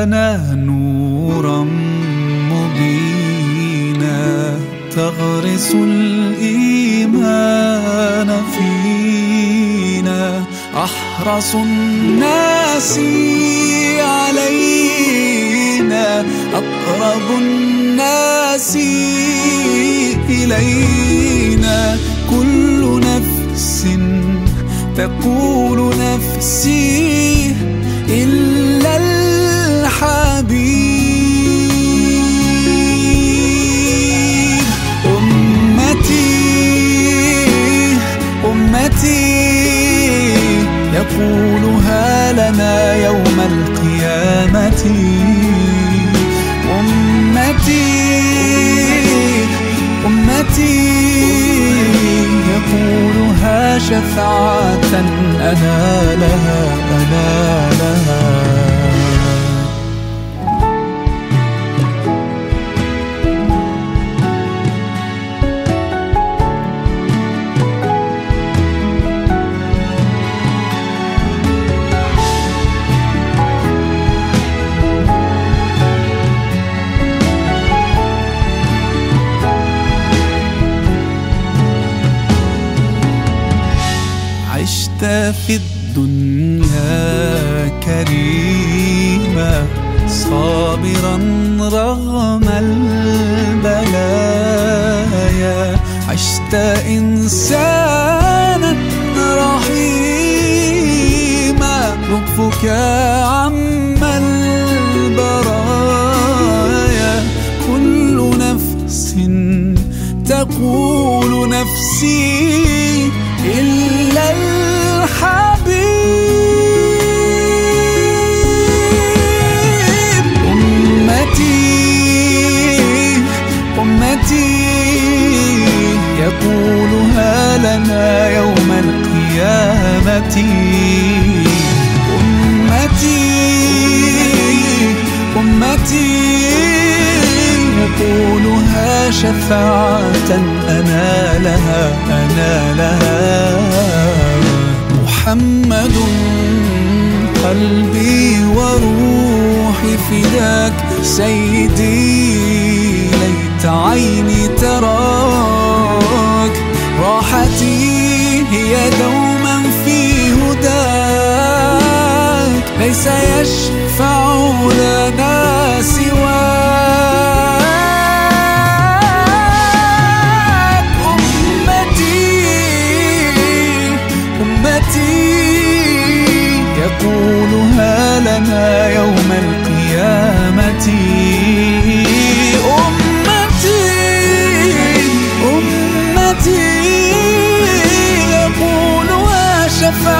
لنا نورا مبينا تغرس الإيمان فينا. أحرص الناس علينا أقرب الناس إلينا. كل نفس تقول نفسي إلا يقولها لنا يوم القيامة. أمتي أمتي يقولها شفاعة أنا لها أنا لها. عشت في الدنيا كريما صابرا رغم البلايا. عشت إنسانا رحيما لطفك عم البرايا. كل نفس تقول نفسي إلا الحبيب أمتي أمتي يقولها لنا يوم القيامة. أمتي أمتي يقولها شفاعة أنا لها أنا لها. محمد قلبي وروحي فداك. سيدي ليت عيني تراك. راحتي هي دوما في هداك. ليس يشفع لنا أمتي يقولها شفاعة